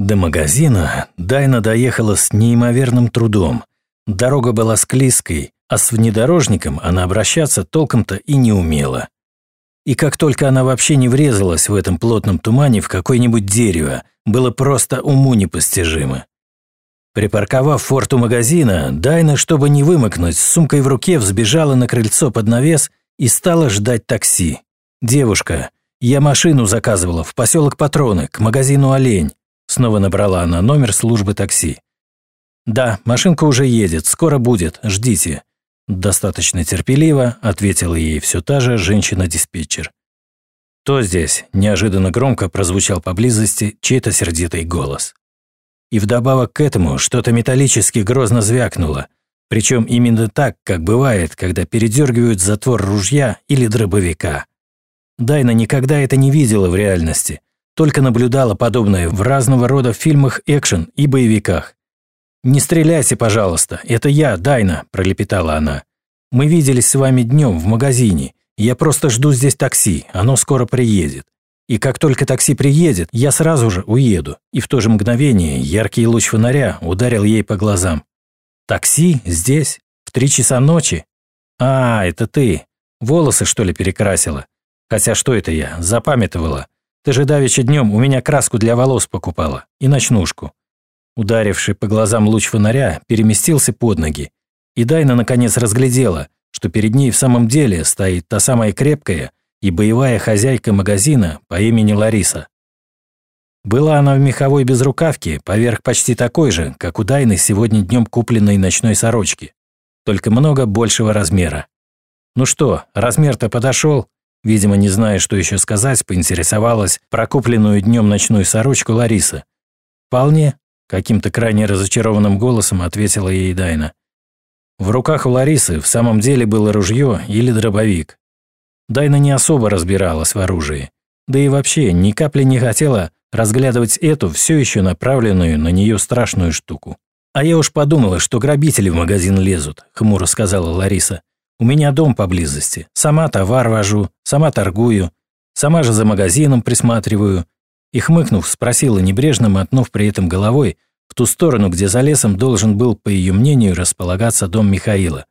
До магазина Дайна доехала с неимоверным трудом. Дорога была склизкой, а с внедорожником она обращаться толком-то и не умела. И как только она вообще не врезалась в этом плотном тумане в какое-нибудь дерево, было просто уму непостижимо. Припарковав форт магазина, Дайна, чтобы не вымокнуть, с сумкой в руке взбежала на крыльцо под навес и стала ждать такси. «Девушка, я машину заказывала в поселок Патроны, к магазину «Олень». Снова набрала она номер службы такси. «Да, машинка уже едет, скоро будет, ждите». Достаточно терпеливо ответила ей все та же женщина-диспетчер. «Кто здесь?» – неожиданно громко прозвучал поблизости чей-то сердитый голос. И вдобавок к этому что-то металлически грозно звякнуло, причем именно так, как бывает, когда передергивают затвор ружья или дробовика. Дайна никогда это не видела в реальности, только наблюдала подобное в разного рода фильмах экшен и боевиках. «Не стреляйте, пожалуйста, это я, Дайна», – пролепетала она. «Мы виделись с вами днем в магазине. Я просто жду здесь такси, оно скоро приедет. И как только такси приедет, я сразу же уеду. И в то же мгновение яркий луч фонаря ударил ей по глазам. Такси? Здесь? В три часа ночи? А, это ты. Волосы, что ли, перекрасила? Хотя что это я? Запамятовала. Ты же давеча днем у меня краску для волос покупала. И ночнушку. Ударивший по глазам луч фонаря переместился под ноги. И Дайна наконец разглядела, что перед ней в самом деле стоит та самая крепкая, и боевая хозяйка магазина по имени Лариса. Была она в меховой безрукавке, поверх почти такой же, как у Дайны сегодня днем купленной ночной сорочки, только много большего размера. Ну что, размер-то подошел? Видимо, не зная, что еще сказать, поинтересовалась про купленную днем ночную сорочку Лариса. «Вполне», – каким-то крайне разочарованным голосом ответила ей Дайна. В руках у Ларисы в самом деле было ружье или дробовик. Дайна не особо разбиралась в оружии. Да и вообще ни капли не хотела разглядывать эту все еще направленную на нее страшную штуку. «А я уж подумала, что грабители в магазин лезут», – хмуро сказала Лариса. «У меня дом поблизости. Сама товар вожу, сама торгую, сама же за магазином присматриваю». И хмыкнув, спросила небрежно, мотнув при этом головой, в ту сторону, где за лесом должен был, по ее мнению, располагаться дом Михаила.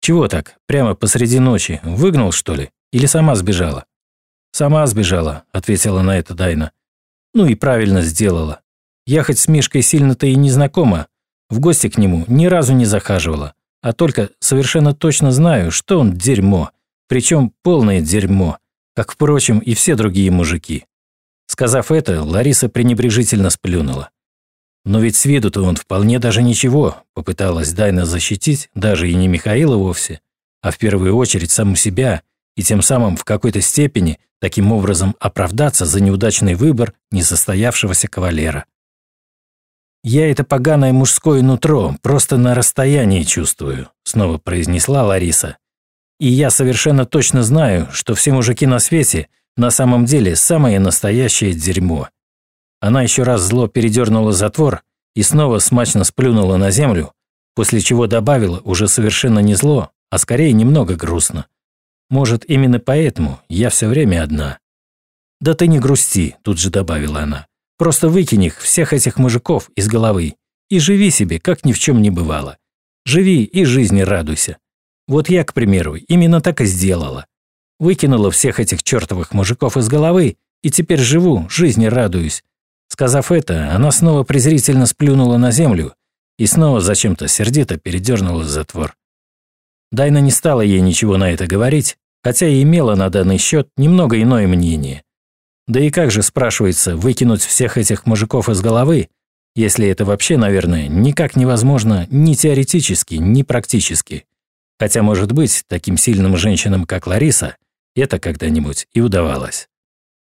«Чего так? Прямо посреди ночи? Выгнал, что ли?» Или сама сбежала?» «Сама сбежала», – ответила на это Дайна. «Ну и правильно сделала. Я хоть с Мишкой сильно-то и не знакома, в гости к нему ни разу не захаживала, а только совершенно точно знаю, что он дерьмо, причем полное дерьмо, как, впрочем, и все другие мужики». Сказав это, Лариса пренебрежительно сплюнула. «Но ведь с виду-то он вполне даже ничего», – попыталась Дайна защитить даже и не Михаила вовсе, а в первую очередь саму себя – и тем самым в какой-то степени таким образом оправдаться за неудачный выбор несостоявшегося кавалера. «Я это поганое мужское нутро просто на расстоянии чувствую», снова произнесла Лариса. «И я совершенно точно знаю, что все мужики на свете на самом деле самое настоящее дерьмо». Она еще раз зло передернула затвор и снова смачно сплюнула на землю, после чего добавила уже совершенно не зло, а скорее немного грустно. Может, именно поэтому я все время одна. Да ты не грусти, тут же добавила она. Просто выкинь их, всех этих мужиков, из головы и живи себе, как ни в чем не бывало. Живи и жизни радуйся. Вот я, к примеру, именно так и сделала. Выкинула всех этих чертовых мужиков из головы и теперь живу, жизни радуюсь. Сказав это, она снова презрительно сплюнула на землю и снова зачем-то сердито передернула затвор. Дайна не стала ей ничего на это говорить, хотя и имела на данный счет немного иное мнение. Да и как же, спрашивается, выкинуть всех этих мужиков из головы, если это вообще, наверное, никак невозможно ни теоретически, ни практически. Хотя, может быть, таким сильным женщинам, как Лариса, это когда-нибудь и удавалось.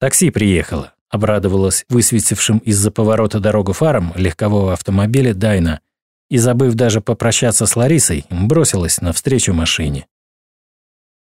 Такси приехало, обрадовалась высветившим из-за поворота дорогу фаром легкового автомобиля Дайна и, забыв даже попрощаться с Ларисой, бросилась навстречу машине.